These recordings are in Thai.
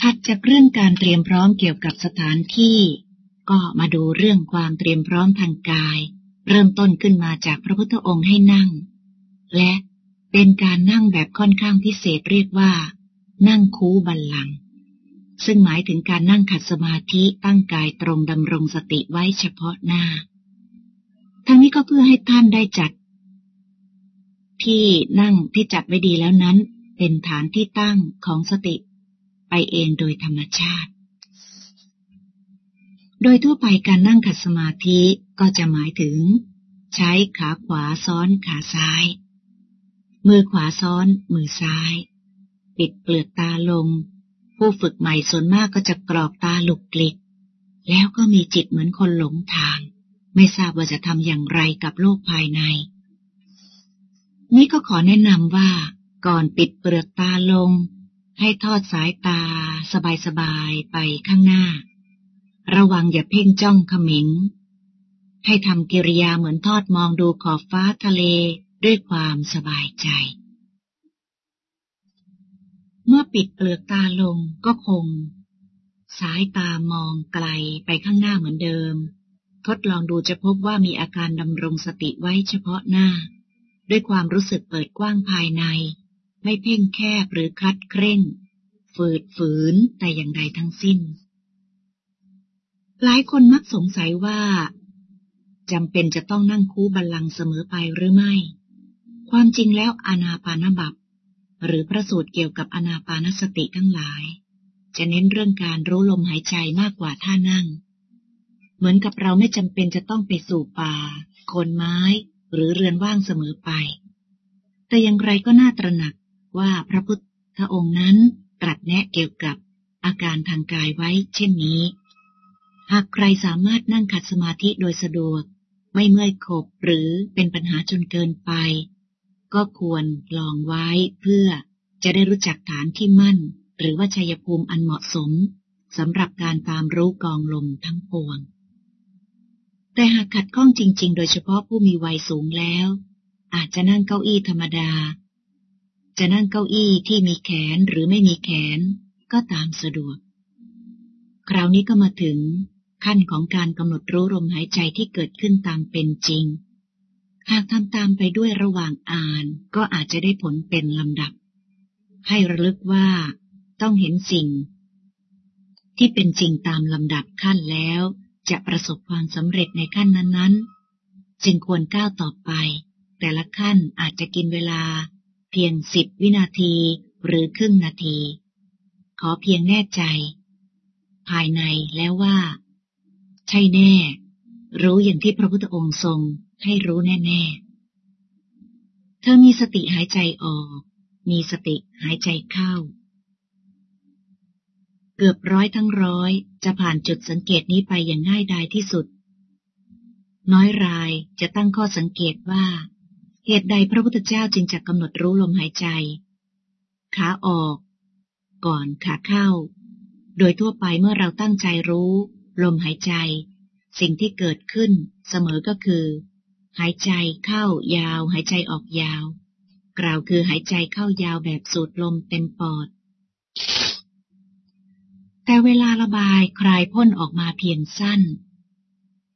ถัดจากเรื่องการเตรียมพร้อมเกี่ยวกับสถานที่ ก็มาดูเรื่องความเตรียมพร้อมทางกาย เริ่มต้นขึ้นมาจากพระพุทธองค์ให้นั่ง และเป็นการนั่งแบบค่อนข้างพิเศษเรียกว่า นั่งคูบัลลัง ซึ่งหมายถึงการนั่งขัดสมาธิตั้งกายตรงดำรงสติไว้เฉพาะหน้า ทั้งนี้ก็เพื่อให้ท่านได้จัด ที่นั่งที่จัดไว้ดีแล้วนั้น เป็นฐานที่ตั้งของสติ ไปเองโดยธรรมชาติ โดยทั่วไปการนั่งขัดสมาธิก็จะหมายถึง ใช้ขาขวาซ้อนขาซ้าย มือขวาซ้อน มือซ้าย ปิดเปลือกตาลง ผู้ฝึกใหม่ส่วนมากก็จะกรอกตาหลุกกลิก แล้วก็มีจิตเหมือนคนหลงทาง ไม่ทราบว่าจะทำอย่างไรกับโลกภายใน นี่ก็ขอแนะนำว่าก่อนปิดเปลือกตาลง ให้ทอดสายตา สบายๆไปข้างหน้า ระวังอย่าเพ่งจ้องขมิงให้ทำกิริยาเหมือนทอดมองดูขอบฟ้าทะเลด้วยความสบายใจ เมื่อปิดเปลือกตาลงก็คง สายตามองไกลไปข้างหน้าเหมือนเดิม ทดลองดูจะพบว่ามีอาการดำรงสติไว้เฉพาะหน้า ด้วยความรู้สึกเปิดกว้างภายใน ไม่เพ่งแคบหรือคัดเคร่ง ฝืดฝืนแต่อย่างใดทั้งสิ้น หลายคนมักสงสัยว่าจำเป็นจะต้องนั่งคู่บัลลังก์เสมอไปหรือไม่ ความจริงแล้วอานาปานบับ หรือพระสูตรเกี่ยวกับอนาปานสติทั้งหลาย จะเน้นเรื่องการรู้ลมหายใจมากกว่าท่านั่ง เหมือนกับเราไม่จำเป็นจะต้องไปสู่ป่าโคนไม้ หรือเรือนว่างเสมอไป แต่อย่างไรก็น่าตระหนัก ว่าพระพุทธองค์นั้นตรัสแนะเกี่ยวกับอาการทางกายไว้เช่นนี้ หากใครสามารถนั่งขัดสมาธิโดยสะดวก ไม่เมื่อยขบหรือเป็นปัญหาจนเกินไป ก็ควรลองไว้เพื่อจะได้รู้จักฐานที่มั่น หรือว่าชัยภูมิอันเหมาะสมสำหรับการตามรู้กองลมทั้งปวง แต่หากขัดข้องจริง ๆ โดยเฉพาะผู้มีวัยสูงแล้ว อาจจะนั่งเก้าอี้ธรรมดา จะนั่งเก้าอี้ที่มีแขนหรือไม่มีแขนก็ตามสะดวก คราวนี้ก็มาถึงขั้นของการกำหนดรู้ลมหายใจที่เกิดขึ้นตามเป็นจริง หากทำตามไปด้วยระหว่างอ่านก็อาจจะได้ผลเป็นลำดับ ให้ระลึกว่าต้องเห็นสิ่ง ที่เป็นจริงตามลำดับขั้นแล้ว จะประสบความสำเร็จในขั้นนั้นๆ จึงควรก้าวต่อไป แต่ละขั้นอาจจะกินเวลา เพียงสิบวินาทีหรือครึ่งนาที ขอเพียงแน่ใจ ภายในแล้วว่า ใช่แน่ รู้อย่างที่พระพุทธองค์ทรงให้รู้แน่ๆ เธอมีสติหายใจออก มีสติหายใจเข้า เกือบร้อยทั้งร้อยจะผ่านจุดสังเกตนี้ไปอย่างง่ายดายที่สุด น้อยรายจะตั้งข้อสังเกตว่า เหตุใดพระพุทธเจ้าจึงจะกำหนดรู้ลมหายใจ ขาออก ก่อนขาเข้า โดยทั่วไปเมื่อเราตั้งใจรู้ ลมหายใจ สิ่งที่เกิดขึ้นเสมอก็คือ หายใจเข้ายาว หายใจออกยาว กล่าวคือหายใจเข้ายาวแบบสูดลมเต็มปอด แต่เวลาระบายคลายพ่นออกมาเพียงสั้น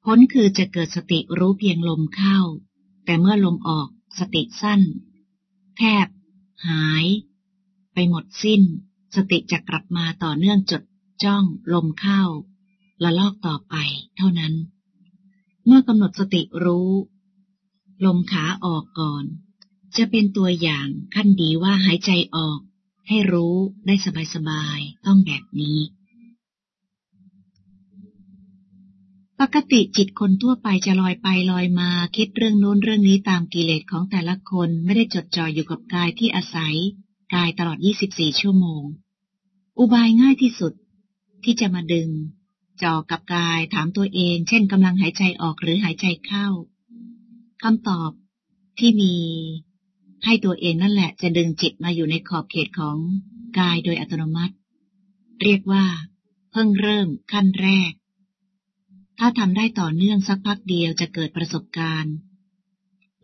ผลคือจะเกิดสติรู้เพียงลมเข้า แต่เมื่อลมออก สติสั้น แทบ หาย ไปหมดสิ้น สติจะกลับมาต่อเนื่องจดจ้องลมเข้าละลอกต่อไปเท่านั้น เมื่อกำหนดสติรู้ ลมขาออกก่อน จะเป็นตัวอย่างขั้นดีว่าหายใจออก ให้รู้ได้สบายๆ ต้องแบบนี้ ปกติจิตคนทั่วไปจะลอยไปลอยมา คิดเรื่องโน้นเรื่องนี้ตามกิเลสของแต่ละคนไม่ได้จดจ่ออยู่กับกายที่อาศัย กายตลอด 24 ชั่วโมง อุบายง่ายที่สุด ที่จะมาดึง จ่อกับกายถามตัวเอง เช่นกำลังหายใจออกหรือหายใจเข้าคำตอบที่มี ให้ตัวเองนั่นแหละจะดึงจิตมาอยู่ในขอบเขตของกายโดยอัตโนมัติ เรียกว่า เพิ่งเริ่มขั้นแรก ถ้าทำได้ต่อเนื่องสักพักเดียวจะเกิดประสบการณ์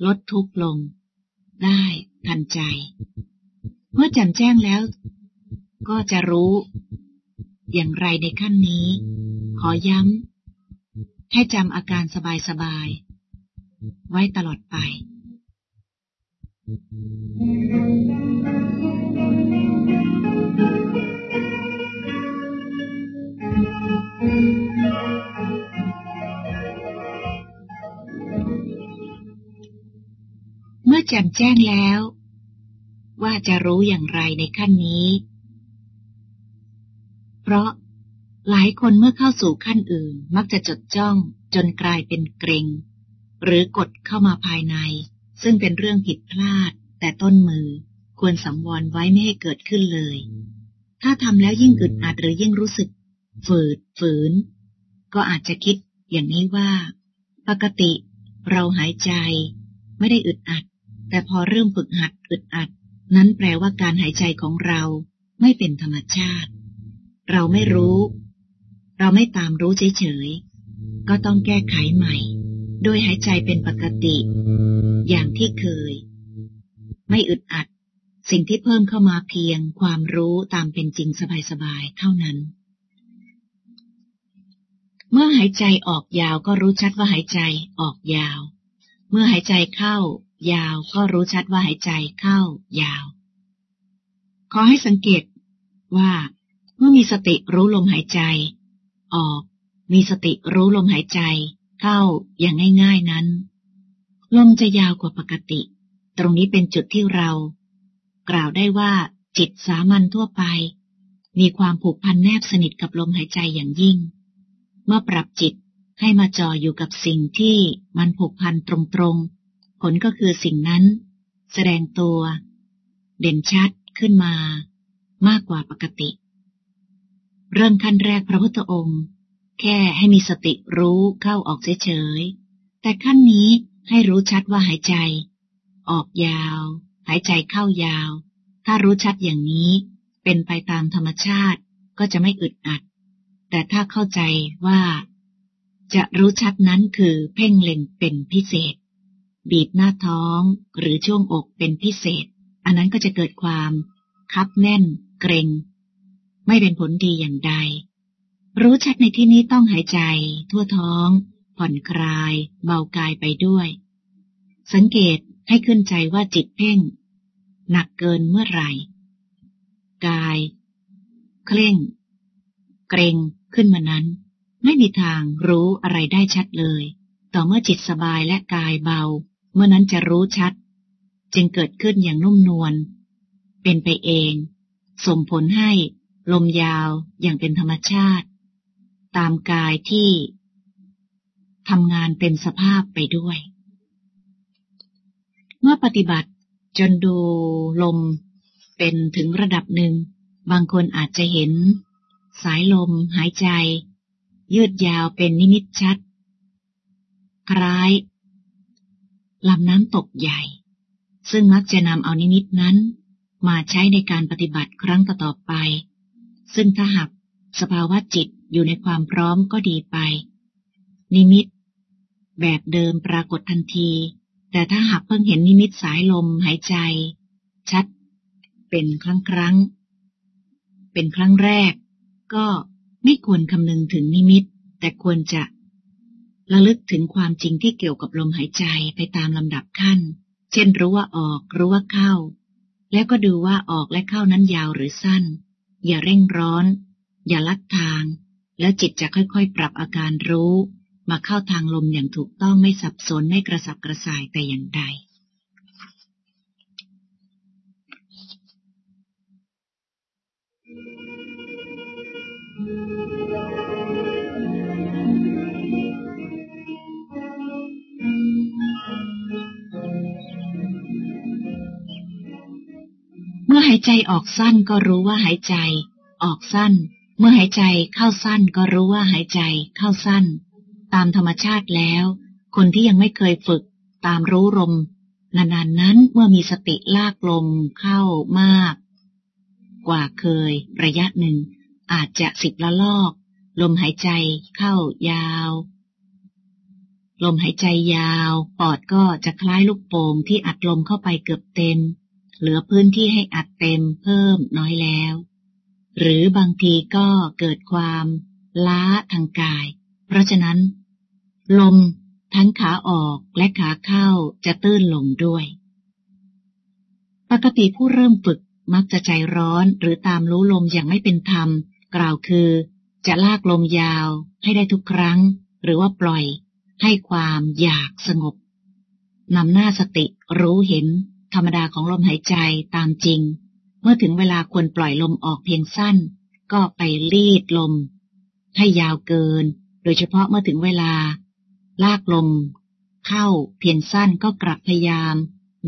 ลดทุกข์ลง ได้ทันใจ เมื่อแจ่มแจ้งแล้ว ก็จะรู้ อย่างไรในขั้นนี้ ขอย้ำให้จำอาการสบายๆ ไว้ตลอดไปเมื่ อแจ่มแจ้งแล้ว ว่าจะรู้อย่างไรในขั้นนี้ เพราะหลายคนเมื่อเข้าสู่ขั้นอื่นมักจะจดจ้องจนกลายเป็นเกรง หรือกดเข้ามาภายใน ซึ่งเป็นเรื่องผิดพลาด แต่ต้นมือควรสังวรไว้ไม่ให้เกิดขึ้นเลย ถ้าทำแล้วยิ่งอึดอัดหรือยิ่งรู้สึก ฝืดฝืน ก็อาจจะคิดอย่างนี้ว่า ปกติเราหายใจ ไม่ได้อึดอัด แต่พอเริ่มฝึกหัดอึดอัด นั้นแปลว่าการหายใจของเราไม่เป็นธรรมชาติ เราไม่รู้ เราไม่ตามรู้เฉยๆ ก็ต้องแก้ไขใหม่ โดยหายใจเป็นปกติ อย่างที่เคย ไม่อึดอัด สิ่งที่เพิ่มเข้ามาเพียงความรู้ตามเป็นจริงสบายๆ เท่านั้น เมื่อหายใจออกยาวก็รู้ชัดว่าหายใจออกยาว เมื่อหายใจเข้า ยาวก็รู้ชัดว่าหายใจเข้ายาว ขอให้สังเกตว่าเมื่อมีสติรู้ลมหายใจ ออก มีสติรู้ลมหายใจ เข้าอย่างง่าย ๆนั้น ลมจะยาวกว่าปกติ ตรงนี้เป็นจุดที่เรา กล่าวได้ว่าจิตสามัญทั่วไป มีความผูกพันแนบสนิทกับลมหายใจอย่างยิ่ง เมื่อปรับจิตให้มาจ่ออยู่กับสิ่งที่มันผูกพันตรงๆ ผลก็คือสิ่งนั้น แสดงตัว เด่นชัดขึ้นมา มากกว่าปกติ เริ่มขั้นแรกพระพุทธองค์ แค่ให้มีสติรู้เข้าออกเฉยๆ แต่ขั้นนี้ให้รู้ชัดว่าหายใจ ออกยาว หายใจเข้ายาว ถ้ารู้ชัดอย่างนี้เป็นไปตามธรรมชาติก็จะไม่อึดอัด แต่ถ้าเข้าใจว่า จะรู้ชัดนั้นคือเพ่งเล็งเป็นพิเศษ บีบหน้าท้องหรือช่วงอกเป็นพิเศษ อันนั้นก็จะเกิดความคับแน่น เกรงไม่เป็นผลดีอย่างใด รู้ชัดในที่นี้ต้องหายใจ ทั่วท้อง ผ่อนคลาย เบากายไปด้วย สังเกตให้ขึ้นใจว่าจิตเพ่ง หนักเกินเมื่อไหร่ กาย เคร่ง เกรงขึ้นมานั้น ไม่มีทางรู้อะไรได้ชัดเลย ต่อเมื่อจิตสบายและกายเบา เมื่อนั้นจะรู้ชัด จึงเกิดขึ้นอย่างนุ่มนวล เป็นไปเอง ส่งผลให้ลมยาวอย่างเป็นธรรมชาติ ตามกายที่ทำงานเป็นสภาพไปด้วย เมื่อปฏิบัติจนดูลมเป็นถึงระดับหนึ่ง บางคนอาจจะเห็น สายลมหายใจ ยืดยาวเป็นนิมิตชัด คล้าย ลำน้ำตกใหญ่ ซึ่งมักจะนำเอานิมิตนั้น มาใช้ในการปฏิบัติครั้งต่อไป ซึ่งถ้าหากสภาวะจิตอยู่ในความพร้อมก็ดีไป นิมิต แบบเดิมปรากฏทันที แต่ถ้าหากเพิ่งเห็นนิมิตสายลมหายใจ ชัด เป็นครั้งครั้ง เป็นครั้งแรก ก็ไม่ควรคำนึงถึงนิมิต แต่ควรจะ ระลึกถึงความจริงที่เกี่ยวกับลมหายใจไปตามลำดับขั้น เช่นรู้ว่าออกรู้ว่าเข้า แล้วก็ดูว่าออกและเข้านั้นยาวหรือสั้น อย่าเร่งร้อน อย่าลัดทาง แล้วจิตจะค่อยๆ ปรับอาการรู้ มาเข้าทางลมอย่างถูกต้องไม่สับสนไม่กระสับกระส่ายแต่อย่างใด มื่อหายใจออกสั้นก็รู้ว่าหายใจ ออกสั้น เมื่อหายใจเข้าสั้นก็รู้ว่าหายใจเข้าสั้น ตามธรรมชาติแล้ว คนที่ยังไม่เคยฝึก ตามรู้ลมนานๆนั้นเมื่อมีสติลากลมเข้ามาก กว่าเคย ระยะหนึ่ง อาจจะสิบละลอก ลมหายใจเข้ายาว ลมหายใจยาว ปอดก็จะคล้ายลูกโป่งที่อัดลมเข้าไปเกือบเต็ม เหลือพื้นที่ให้อัดเต็มเพิ่มน้อยแล้ว หรือบางทีก็เกิดความล้าทางกาย เพราะฉะนั้น ลมทั้งขาออกและขาเข้าจะตื้นลงด้วย ปกติผู้เริ่มฝึกมักจะใจร้อนหรือตามรู้ลมอย่างไม่เป็นธรรม กล่าวคือ จะลากลมยาวให้ได้ทุกครั้ง หรือว่าปล่อยให้ความอยากสงบนำหน้าสติรู้เห็น ธรรมดาของลมหายใจตามจริง เมื่อถึงเวลาควรปล่อยลมออกเพียงสั้น ก็ไปรีดลม ให้ยาวเกิน โดยเฉพาะเมื่อถึงเวลา ลากลม เข้าเพียงสั้นก็กลับพยายาม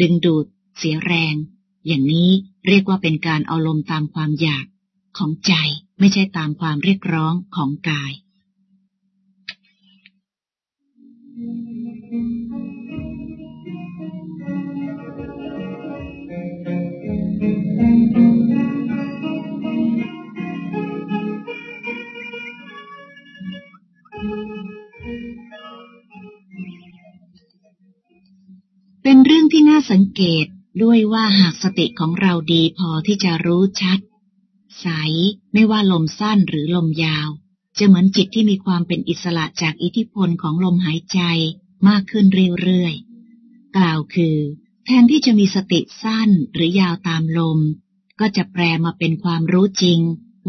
ดึงดูด เสียแรง อย่างนี้เรียกว่าเป็นการเอาลมตามความอยากของใจไม่ใช่ตามความเรียกร้องของกาย เป็นเรื่องที่น่าสังเกตด้วยว่าหากสติของเราดีพอที่จะรู้ชัด ใสไม่ว่าลมสั้นหรือลมยาว จะเหมือนจิตที่มีความเป็นอิสระจากอิทธิพลของลมหายใจมากขึ้นเรื่อยๆ กล่าวคือ แทนที่จะมีสติสั้นหรือยาวตามลม ก็จะแปลมาเป็นความรู้จริง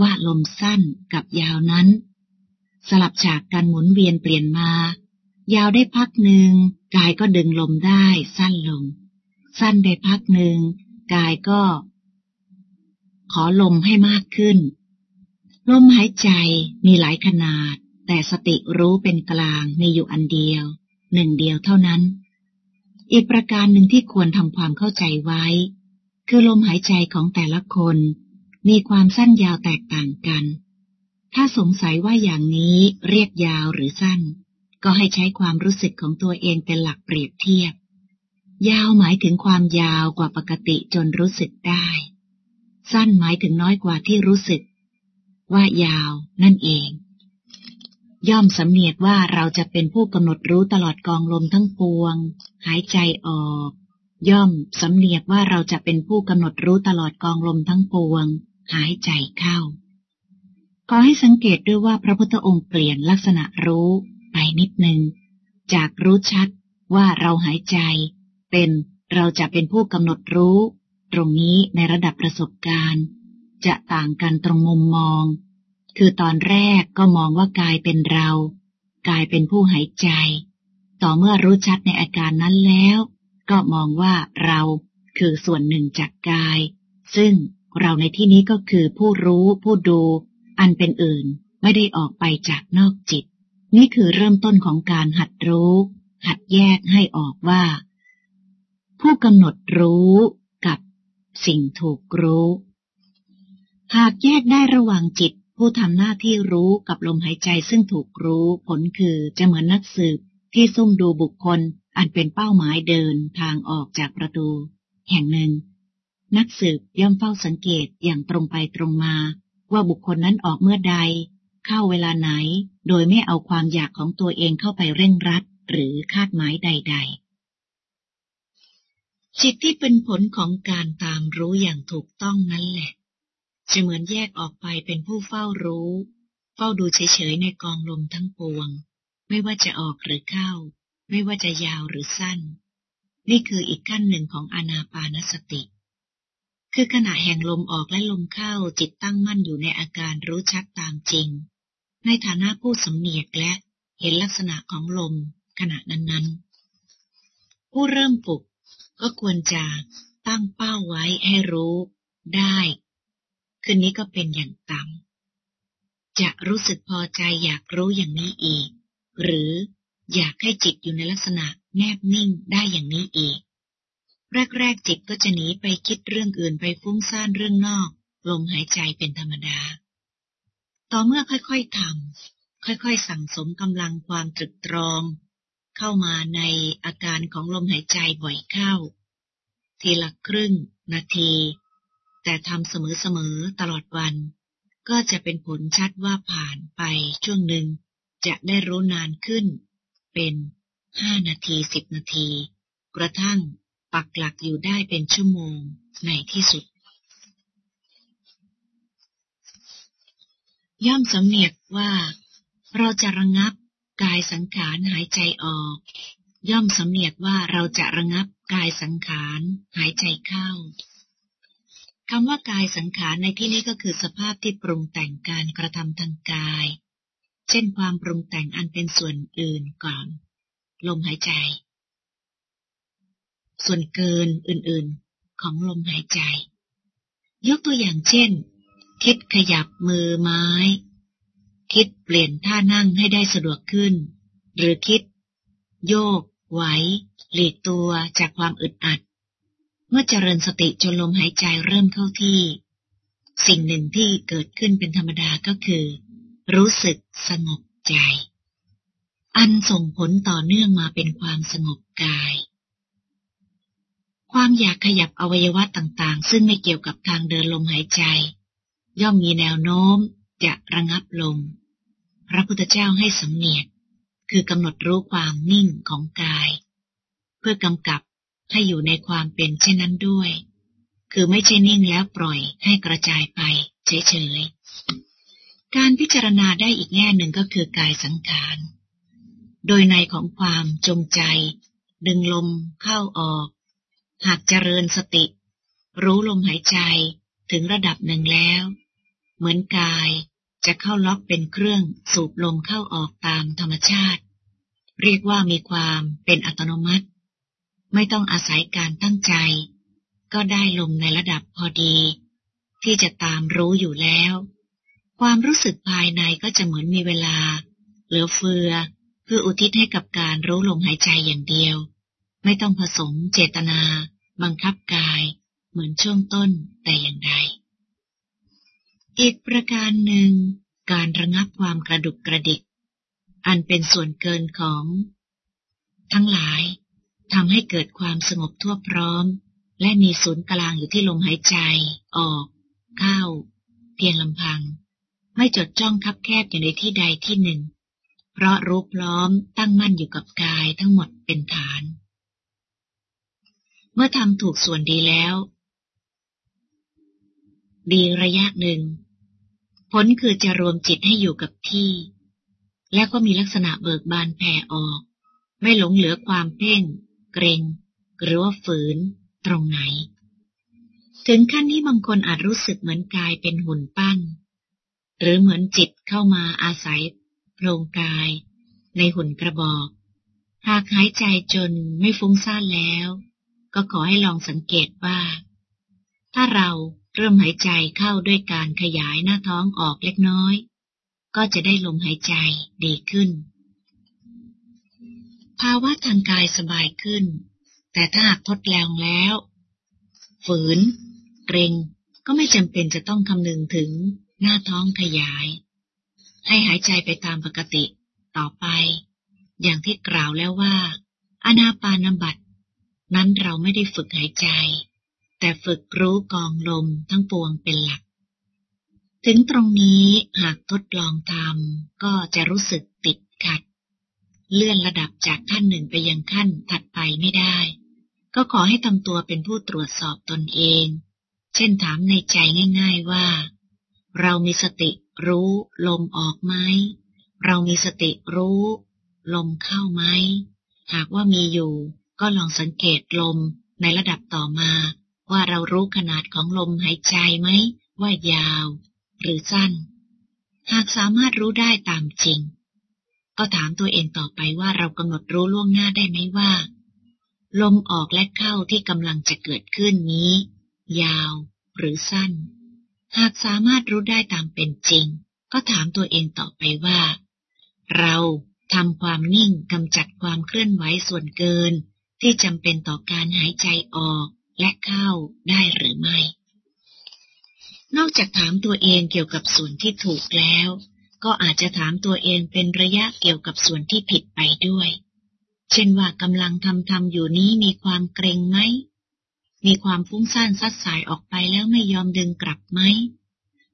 ว่าลมสั้นกับยาวนั้น สลับฉากการหมุนเวียนเปลี่ยนมา ยาวได้พักหนึ่งกายก็ดึงลมได้สั้นลง สั้นได้พักหนึ่งกายก็ ขอลมให้มากขึ้น ลมหายใจมีหลายขนาด แต่สติรู้เป็นกลางมีอยู่อันเดียว หนึ่งเดียวเท่านั้น อีกประการหนึ่งที่ควรทำความเข้าใจไว้ คือลมหายใจของแต่ละคน มีความสั้นยาวแตกต่างกัน ถ้าสงสัยว่าอย่างนี้เรียกยาวหรือสั้น ก็ให้ใช้ความรู้สึกของตัวเองเป็นหลักเปรียบเทียบ ยาวหมายถึงความยาวกว่าปกติจนรู้สึกได้ สั้นหมายถึงน้อยกว่าที่รู้สึก ว่ายาวนั่นเอง ย่อมสำเนียกว่าเราจะเป็นผู้กำหนดรู้ตลอดกองลมทั้งปวง หายใจออก ย่อมสำเนียกว่าเราจะเป็นผู้กำหนดรู้ตลอดกองลมทั้งปวง หายใจเข้า ขอให้สังเกตด้วยว่าพระพุทธองค์เปลี่ยนลักษณะรู้ไปนิดหนึ่งจากรู้ชัดว่าเราหายใจ เป็นเราจะเป็นผู้กำหนดรู้ ตรงนี้ในระดับประสบการณ์ จะต่างกันตรงมุมมอง คือตอนแรกก็มองว่ากายเป็นเรา กายเป็นผู้หายใจ ต่อเมื่อรู้ชัดในอาการนั้นแล้ว ก็มองว่าเราคือส่วนหนึ่งจากกาย ซึ่งเราในที่นี้ก็คือผู้รู้ผู้ดู อันเป็นอื่นไม่ได้ออกไปจากนอกจิต นี่คือเริ่มต้นของการหัดรู้ หัดแยกให้ออกว่า ผู้กำหนดรู้กับสิ่งถูกรู้ หากแยกได้ระหว่างจิต ผู้ทำหน้าที่รู้กับลมหายใจซึ่งถูกรู้ผลคือจะเหมือนนักสืบที่ซุ่มดูบุคคลอันเป็นเป้าหมายเดินทางออกจากประตู แห่งหนึ่ง นักสืบย่อมเฝ้าสังเกตอย่างตรงไปตรงมา ว่าบุคคลนั้นออกเมื่อใด เข้าเวลาไหน โดยไม่เอาความอยากของตัวเองเข้าไปเร่งรัด หรือคาดหมายใด ๆ จิตที่เป็นผลของการตามรู้อย่างถูกต้องนั่นแหละ จะเหมือนแยกออกไปเป็นผู้เฝ้ารู้ เฝ้าดูเฉยๆในกองลมทั้งปวง ไม่ว่าจะออกหรือเข้า ไม่ว่าจะยาวหรือสั้น นี่คืออีกขั้นหนึ่งของอนาปานสติ คือขณะแห่งลมออกและลมเข้าจิตตั้งมั่นอยู่ในอาการรู้ชัดตามจริง ในฐานะผู้สำเนียกและเห็นลักษณะของลมขณะนั้นๆ ผู้เริ่มฝึกก็ควรจะตั้งเป้าไว้ให้รู้ ได้ คืนนี้ก็เป็นอย่างต่ำจะรู้สึกพอใจอยากรู้อย่างนี้อีก หรืออยากให้จิตอยู่ในลักษณะแนบนิ่งได้อย่างนี้อีก แรกๆจิตก็จะหนีไปคิดเรื่องอื่นไปฟุ้งซ่านเรื่องนอก ลมหายใจเป็นธรรมดา ต่อเมื่อค่อยๆทำค่อยๆสั่งสมกำลังความตรึกตรอง เข้ามาในอาการของลมหายใจบ่อยเข้า ทีละครึ่ง นาที แต่ทำเสมอๆตลอดวัน ก็จะเป็นผลชัดว่าผ่านไปช่วงหนึ่ง จะได้รู้นานขึ้น เป็นห้านาทีสิบนาที กระทั่งปักหลักอยู่ได้เป็นชั่วโมงในที่สุด ย่อมสำเนียกว่า เราจะระงับกายสังขารหายใจออก ย่อมสำเนียกว่าเราจะระงับกายสังขารหายใจเข้า คำว่ากายสังขารในที่นี้ก็คือสภาพที่ปรุงแต่งการกระทำทางกาย เช่นความปรุงแต่งอันเป็นส่วนอื่นก่อนลมหายใจ ส่วนเกินอื่นๆ ของลมหายใจ ยกตัวอย่างเช่น คิดขยับมือไม้ คิดเปลี่ยนท่านั่งให้ได้สะดวกขึ้น หรือคิด โยก ไหว หลีกตัวจากความอึดอัด มื่อเจริญสติจนลมหายใจเริ่มเข้าที่ สิ่งหนึ่งที่เกิดขึ้นเป็นธรรมดาก็คือ รู้สึกสงบใจ อันส่งผลต่อเนื่องมาเป็นความสงบกาย ความอยากขยับอวัยวะต่างๆ ซึ่งไม่เกี่ยวกับทางเดินลมหายใจ ย่อมมีแนวโน้มจะระงับลมพระพุทธเจ้าให้สำเนียกคือกำหนดรู้ความนิ่งของกาย เพื่อกำกับ ให้อยู่ในความเป็นเช่นนั้นด้วย คือไม่ใช่นิ่งแล้วปล่อยให้กระจายไปเฉยๆ การพิจารณาได้อีกแง่หนึ่งก็คือกายสังขาร โดยในของความจงใจ ดึงลมเข้าออก หากเจริญสติ รู้ลมหายใจถึงระดับหนึ่งแล้ว เหมือนกายจะเข้าล็อกเป็นเครื่องสูบลมเข้าออกตามธรรมชาติ เรียกว่ามีความเป็นอัตโนมัติ ไม่ต้องอาศัยการตั้งใจ ก็ได้ลมในระดับพอดี ที่จะตามรู้อยู่แล้ว ความรู้สึกภายในก็จะเหมือนมีเวลา เหลือเฟือเพื่ออุทิศให้กับการรู้ลมหายใจอย่างเดียว ไม่ต้องผสมเจตนา บังคับกาย เหมือนช่วงต้นแต่อย่างใดอีกประการหนึ่ง การระงับความกระดุกกระดิก อันเป็นส่วนเกินของ ทั้งหลาย ทำให้เกิดความสงบทั่วพร้อม และมีศูนย์กลางอยู่ที่ลมหายใจ ออก เข้า เพียงลำพัง ไม่จดจ้องคับแคบอยู่ในที่ใดที่หนึ่ง เพราะรู้พร้อมตั้งมั่นอยู่กับกายทั้งหมดเป็นฐาน เมื่อทำถูกส่วนดีแล้ว ดีระยะหนึ่ง ผลคือจะรวมจิตให้อยู่กับที่ และก็มีลักษณะเบิกบานแผ่ออกไม่หลงเหลือความเพ่ง เกรงหรือว่าฝืน ตรงไหน ถึงขั้นที่บางคนอาจรู้สึกเหมือนกายเป็นหุ่นปั้น หรือเหมือนจิตเข้ามาอาศัยโพรงกาย ในหุ่นกระบอก หากหายใจจนไม่ฟุ้งซ่านแล้ว ก็ขอให้ลองสังเกตว่า ถ้าเราเริ่มหายใจเข้าด้วยการขยายหน้าท้องออกเล็กน้อย ก็จะได้ลมหายใจดีขึ้น ภาวะทางกายสบายขึ้น แต่ถ้าหากทดลองแล้ว ฝืน เกรงก็ไม่จำเป็นจะต้องคำนึงถึงหน้าท้องขยาย ให้หายใจไปตามปกติต่อไป อย่างที่กล่าวแล้วว่า อนาปานบัตนั้นเราไม่ได้ฝึกหายใจ แต่ฝึกรู้กองลมทั้งปวงเป็นหลัก ถึงตรงนี้หากทดลองทำก็จะรู้สึกติดขัด เลื่อนระดับจากขั้นหนึ่งไปยังขั้นถัดไปไม่ได้ ก็ขอให้ทำตัวเป็นผู้ตรวจสอบตนเอง เช่นถามในใจง่าย ๆว่า เรามีสติรู้ลมออกไหม เรามีสติรู้ ลมเข้าไหม หากว่ามีอยู่ ก็ลองสังเกตลมในระดับต่อมา ว่าเรารู้ขนาดของลมหายใจไหม ว่ายาว หรือสั้น หากสามารถรู้ได้ตามจริง ก็ถามตัวเองต่อไปว่าเรากำหนดรู้ล่วงหน้าได้ไหมว่า ลมออกและเข้าที่กำลังจะเกิดขึ้นนี้ ยาวหรือสั้น หากสามารถรู้ได้ตามเป็นจริง ก็ถามตัวเองต่อไปว่า เราทำความนิ่งกำจัดความเคลื่อนไหวส่วนเกิน ที่จำเป็นต่อการหายใจออกและเข้าได้หรือไม่ นอกจากถามตัวเองเกี่ยวกับส่วนที่ถูกแล้ว ก็อาจจะถามตัวเองเป็นระยะเกี่ยวกับส่วนที่ผิดไปด้วย เช่นว่ากำลังทำทำอยู่นี้มีความเกรงไหม มีความฟุ้งซ่านซัดสายออกไปแล้วไม่ยอมดึงกลับไหม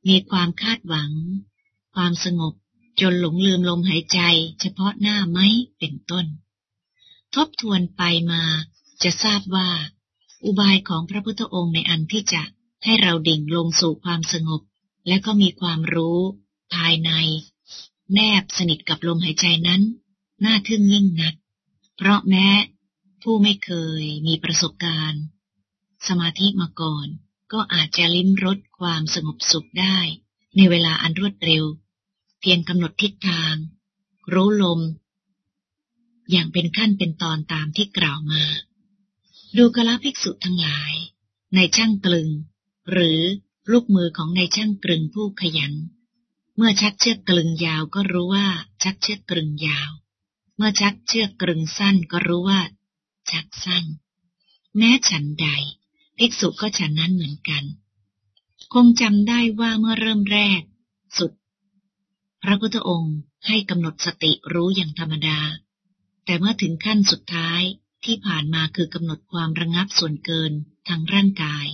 มีความคาดหวัง ความสงบจนหลงลืมลมหายใจ เฉพาะหน้าไหมเป็นต้น ทบทวนไปมาจะทราบว่า อุบายของพระพุทธองค์ในอันที่จะให้เราดิ่งลงสู่ความสงบ และก็มีความรู้ ภายใน แนบสนิทกับลมหายใจนั้น น่าทึ่งยิ่งนัก เพราะแม้ผู้ไม่เคยมีประสบการณ์ สมาธิมาก่อน ก็อาจจะลิ้มรสความสงบสุขได้ ในเวลาอันรวดเร็ว เพียงกำหนดทิศทาง รู้ลม อย่างเป็นขั้นเป็นตอนตามที่กล่าวมา ดูกระภิกษุทั้งหลายในช่างกลึง หรือลูกมือของในช่างกลึงผู้ขยัน เมื่อชักเชือกกลึงยาวก็รู้ว่า ชักเชือกกลึงยาว เมื่อชักเชือกกลึงสั้นก็รู้ว่า ชักสั้น แม้ฉันใด ภิกษุก็ฉันนั้นเหมือนกัน คงจำได้ว่าเมื่อเริ่มแรก สุด พระพุทธองค์ให้กำหนดสติรู้อย่างธรรมดา แต่เมื่อถึงขั้นสุดท้ายที่ผ่านมาคือกำหนดความระงับส่วนเกินทางร่างกาย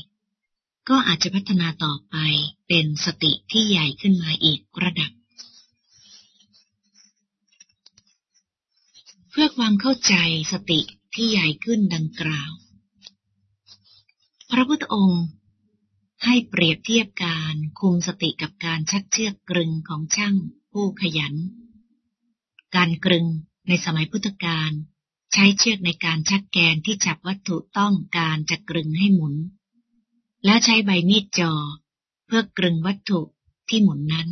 ก็อาจจะพัฒนาต่อไปเป็นสติที่ใหญ่ขึ้นมาอีกระดับ เพื่อความเข้าใจสติที่ใหญ่ขึ้นดังกล่าว พระพุทธองค์ให้เปรียบเทียบการคุมสติกับการชักเชือกกรึงของช่างผู้ขยัน การกรึงในสมัยพุทธกาลใช้เชือกในการชักแกนที่จับวัตถุต้องการจะกรึงให้หมุน แล้วใช้ใบมีดจอ เพื่อกรึงวัตถุที่หมุนนั้น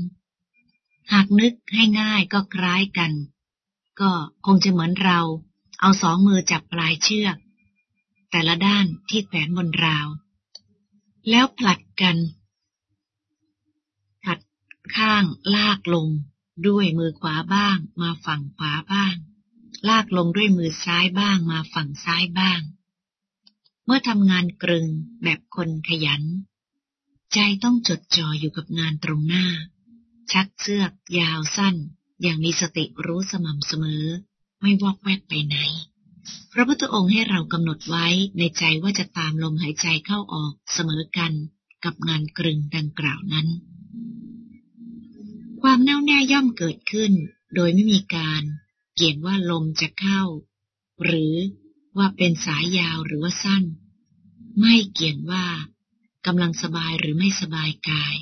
หากนึกให้ง่ายก็คล้ายกัน ก็คงจะเหมือนเราเอาสองมือจับปลายเชือก แต่ละด้านที่แขวนบนราว แล้วผลัดกันผลัดข้างลากลงด้วยมือขวาบ้าง มาฝั่งขวาบ้าง ลากลงด้วยมือซ้ายบ้างมาฝั่งซ้ายบ้าง เมื่อทำงานกรึงแบบคนขยัน ใจต้องจดจ่ออยู่กับงานตรงหน้า ชักเชือก ยาวสั้น อย่างมีสติรู้สม่ำเสมอ ไม่วอกแวกไปไหน พระพุทธองค์ให้เรากำหนดไว้ในใจว่าจะตามลมหายใจเข้าออกเสมอกันกับงานกรึงดังกล่าวนั้น ความแน่วแน่ย่อมเกิดขึ้น โดยไม่มีการเกี่ยงว่าลมจะเข้า หรือ ว่าเป็นสายยาวหรือว่าสั้น ไม่เกี่ยงว่ากำลังสบายหรือไม่สบายกาย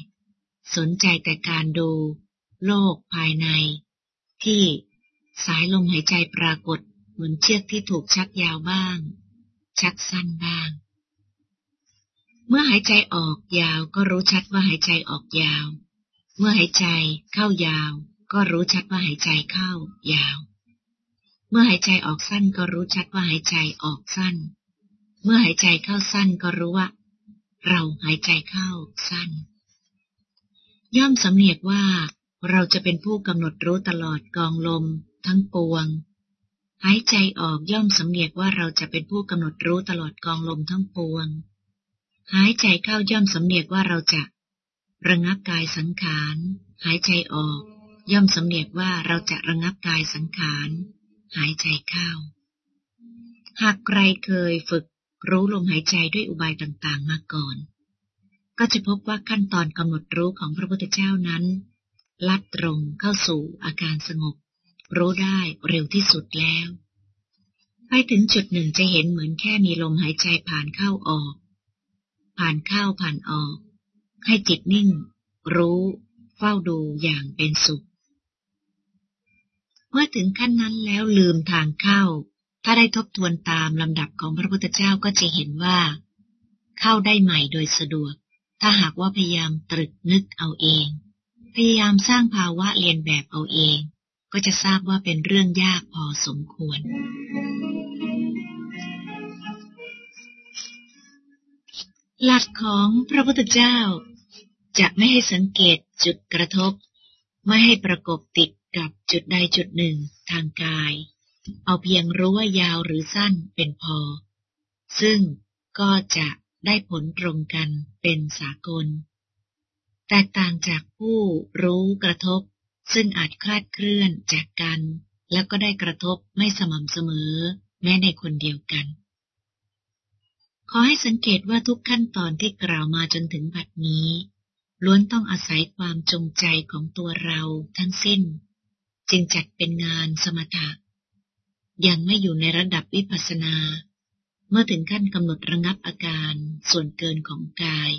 สนใจแต่การดู โลกภายใน ที่สายลมหายใจปรากฏเหมือนเชือกที่ถูกชักยาวบ้าง ชักสั้นบ้าง เมื่อหายใจออกยาวก็รู้ชัดว่าหายใจออกยาว เมื่อหายใจเข้ายาว ก็รู้ชัดว่าหายใจเข้ายาว เมื่อหายใจออกสั้นก็รู้ชัดว่าหายใจออกสั้น เมื่อหายใจเข้าสั้นก็รู้ว่า เราหายใจเข้าสั้น ย่อมสำเนียกว่าเราจะเป็นผู้กำหนดรู้ตลอดกองลม ทั้งปวง หายใจออกย่อมสำเนียกว่าเราจะเป็นผู้กำหนดรู้ตลอดกองลมทั้งปวง หายใจเข้าย่อมสำเนียกว่าเราจะระงับกายสังขาร หายใจออก ย่อมสำเนียกว่าเราจะระงับกายสังขาร หายใจเข้า หากใครเคยฝึกรู้ลมหายใจด้วยอุบายต่างๆมาก่อน ก็จะพบว่าขั้นตอนกำหนดรู้ของพระพุทธเจ้านั้น ลัดตรงเข้าสู่อาการสงบ รู้ได้เร็วที่สุดแล้ว ไปถึงจุดหนึ่งจะเห็นเหมือนแค่มีลมหายใจผ่านเข้าออก ผ่านเข้าผ่านออก ให้จิตนิ่ง รู้ เฝ้าดูอย่างเป็นสุข เมื่อถึงขั้นนั้นแล้วลืมทางเข้า ถ้าได้ทบทวนตามลำดับของพระพุทธเจ้าก็จะเห็นว่า เข้าได้ใหม่โดยสะดวก ถ้าหากว่าพยายามตรึกนึกเอาเอง พยายามสร้างภาวะเรียนแบบเอาเอง ก็จะทราบว่าเป็นเรื่องยากพอสมควร หลักของพระพุทธเจ้า จะไม่ให้สังเกตจุดกระทบ ไม่ให้ประกบติด กับจุดใดจุดหนึ่งทางกาย เอาเพียงรู้ว่ายาวหรือสั้นเป็นพอ ซึ่งก็จะได้ผลตรงกันเป็นสากล แตกต่างจากผู้รู้กระทบ ซึ่งอาจคลาดเคลื่อนจากกัน แล้วก็ได้กระทบไม่สม่ำเสมอ แม้ในคนเดียวกัน ขอให้สังเกตว่าทุกขั้นตอนที่กล่าวมาจนถึงบัดนี้ล้วนต้องอาศัยความจงใจของตัวเราทั้งสิ้น จึงจัดเป็นงานสมถะ ยังไม่อยู่ในระดับวิปัสนา เมื่อถึงขั้นกำหนดระงับอาการส่วนเกินของกาย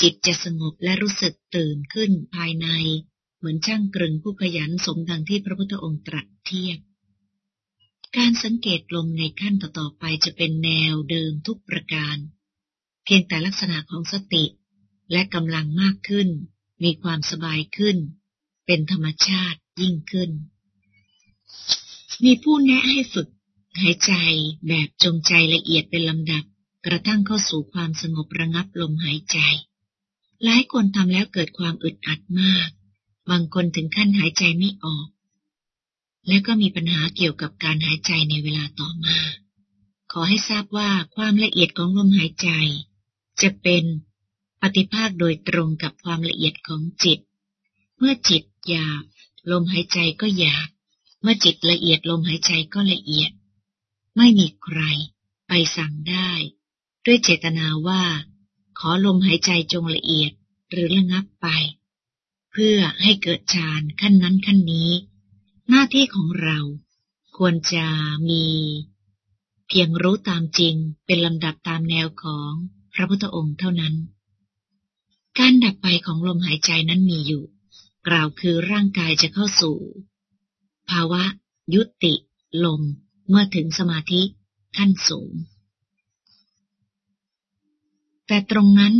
จิตจะสงบและรู้สึกตื่นขึ้นภายใน เหมือนช่างกรึงผู้ขยันสมดังที่พระพุทธองค์ตรัสเทียบ การสังเกตลมในขั้นต่อๆไปจะเป็นแนวเดิมทุกประการ เพียงแต่ลักษณะของสติและกำลังมากขึ้น มีความสบายขึ้น เป็นธรรมชาติ ยิ่งขึ้น มีผู้แนะให้ฝึกหายใจแบบจงใจละเอียดเป็นลำดับ กระทั่งเข้าสู่ความสงบระงับลมหายใจ หลายคนทำแล้วเกิดความอึดอัดมาก บางคนถึงขั้นหายใจไม่ออก และก็มีปัญหาเกี่ยวกับการหายใจในเวลาต่อมา ขอให้ทราบว่าความละเอียดของลมหายใจ จะเป็นปฏิภาคโดยตรงกับความละเอียดของจิต เมื่อจิตหยาบ ลมหายใจก็หยาบ เมื่อจิตละเอียดลมหายใจก็ละเอียด ไม่มีใคร ไปสั่งได้ ด้วยเจตนาว่า ขอลมหายใจจงละเอียดหรือระงับไป เพื่อให้เกิดฌานขั้นนั้นขั้นนี้ หน้าที่ของเราควรจะมี เพียงรู้ตามจริงเป็นลำดับตามแนวของพระพุทธองค์เท่านั้น การดับไปของลมหายใจนั้นมีอยู่ กล่าวคือร่างกายจะเข้าสู่ ภาวะ ยุติลมเมื่อถึงสมาธิขั้นสูง แต่ตรงนั้น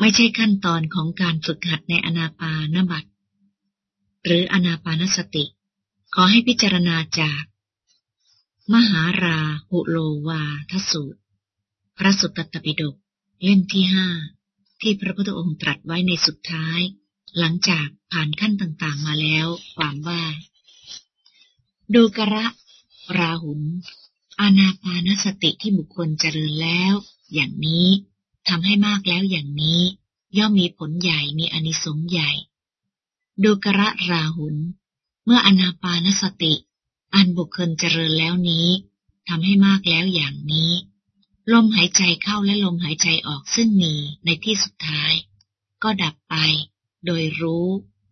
ไม่ใช่ขั้นตอนของการฝึกหัดในอนาปานบัตหรืออนาปานสติ ขอให้พิจารณาจาก มหาราหุโลวาทสูตร พระสุตตปิฎกเล่มที่ห้าที่พระพุทธองค์ตรัสไว้ในสุดท้าย หลังจากผ่านขั้นต่างๆมาแล้ว ความว่า ดูกระ ราหุนอานาปานสติที่บุคคลเจริญแล้ว อย่างนี้ทำให้มากแล้วอย่างนี้ ย่อมมีผลใหญ่มีอนิสงส์ใหญ่ ดูกระราหุนเมื่ออนาปานสติ อันบุคคลเจริญแล้วนี้ทำให้มากแล้วอย่างนี้ ลมหายใจเข้าและลมหายใจออกซึ่งมีในที่สุดท้าย ก็ดับไป โดยรู้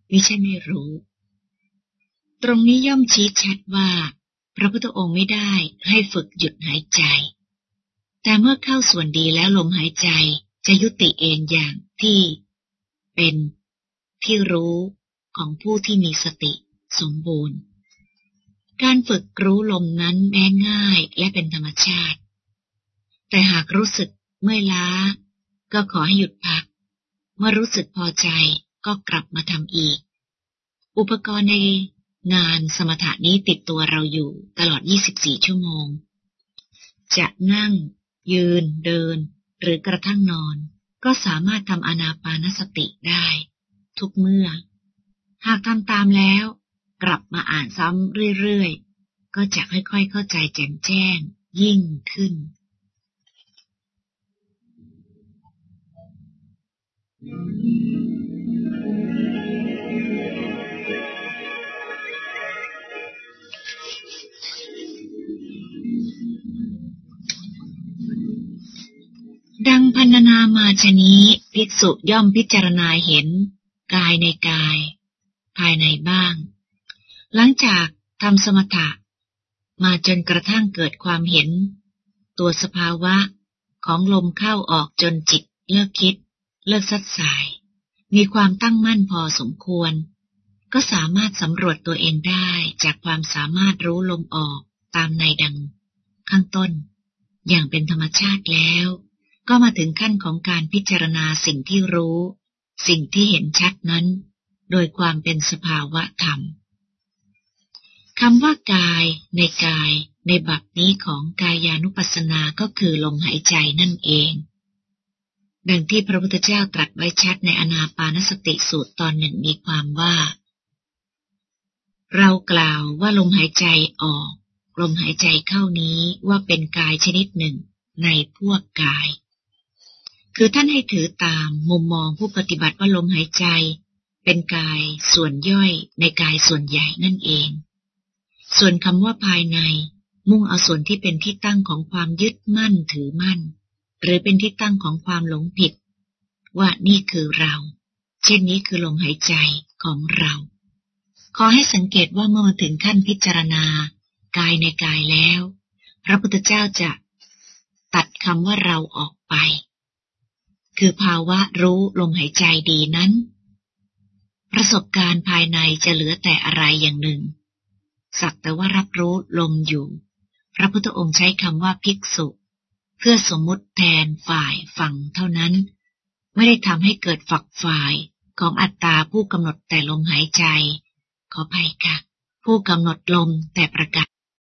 ไม่ใช่ไม่รู้ ตรงนี้ย่อมชี้ชัดว่า พระพุทธองค์ไม่ได้ให้ฝึกหยุดหายใจ แต่เมื่อเข้าส่วนดีแล้วลมหายใจจะยุติเองอย่างที่เป็นที่รู้ของผู้ที่มีสติสมบูรณ์ การฝึกรู้ลมนั้นแม้ง่ายและเป็นธรรมชาติ แต่หากรู้สึกเมื่อยล้า ก็ขอให้หยุดพัก เมื่อรู้สึกพอใจ ก็กลับมาทำอีก อุปกรณ์ในงานสมถะนี้ติดตัวเราอยู่ตลอด 24 ชั่วโมง จะนั่ง ยืน เดิน หรือกระทั่งนอน ก็สามารถทำอนาปานสติได้ ทุกเมื่อ หากทำตามแล้ว กลับมาอ่านซ้ำเรื่อยๆ ก็จะค่อยๆเข้าใจแจ่มแจ้ง ยิ่งขึ้น ดังพันนามาชนี้ภิกษุย่อมพิจารณาเห็น กายในกาย ภายในบ้าง หลังจากทำสมถะ มาจนกระทั่งเกิดความเห็น ตัวสภาวะของลมเข้าออกจนจิตเลิกคิด เลิกซัดสาย มีความตั้งมั่นพอสมควร ก็สามารถสำรวจตัวเองได้จากความสามารถรู้ลมออกตามในดัง ข้างต้น อย่างเป็นธรรมชาติแล้ว ก็มาถึงขั้นของการพิจารณาสิ่งที่รู้ สิ่งที่เห็นชัดนั้น โดยความเป็นสภาวะธรรมคำว่ากาย ในกาย ในบัพนี้ของกายานุปัสสนาก็คือลมหายใจนั่นเองดังที่พระพุทธเจ้าตรัสไว้ชัดในอนาปานสติสูตรตอนหนึ่งมีความว่า เรากล่าวว่าลมหายใจออก ลมหายใจเข้านี้ว่าเป็นกายชนิดหนึ่งในพวกกาย คือท่านให้ถือตามมุมมองผู้ปฏิบัติว่าลมหายใจ เป็นกายส่วนย่อยในกายส่วนใหญ่นั่นเอง ส่วนคำว่าภายใน มุ่งเอาส่วนที่เป็นที่ตั้งของความยึดมั่นถือมั่น หรือเป็นที่ตั้งของความหลงผิด ว่านี่คือเรา เช่นนี้คือลมหายใจของเรา ขอให้สังเกตว่าเมื่อมาถึงขั้นพิจารณากายในกายแล้ว พระพุทธเจ้าจะตัดคำว่าเราออกไป คือภาวะรู้ลมหายใจดีนั้น ประสบการณ์ภายในจะเหลือแต่อะไรอย่างหนึ่ง สักแต่ว่ารับรู้ลมอยู่ พระพุทธองค์ใช้คำว่าภิกษุ เพื่อสมมุติแทนฝ่ายฝั่งเท่านั้น ไม่ได้ทำให้เกิดฝักฝ่ายของอัตตาผู้กำหนดแต่ลมหายใจ ขอภัยค่ะ ผู้กำหนดลมแต่ประกาศ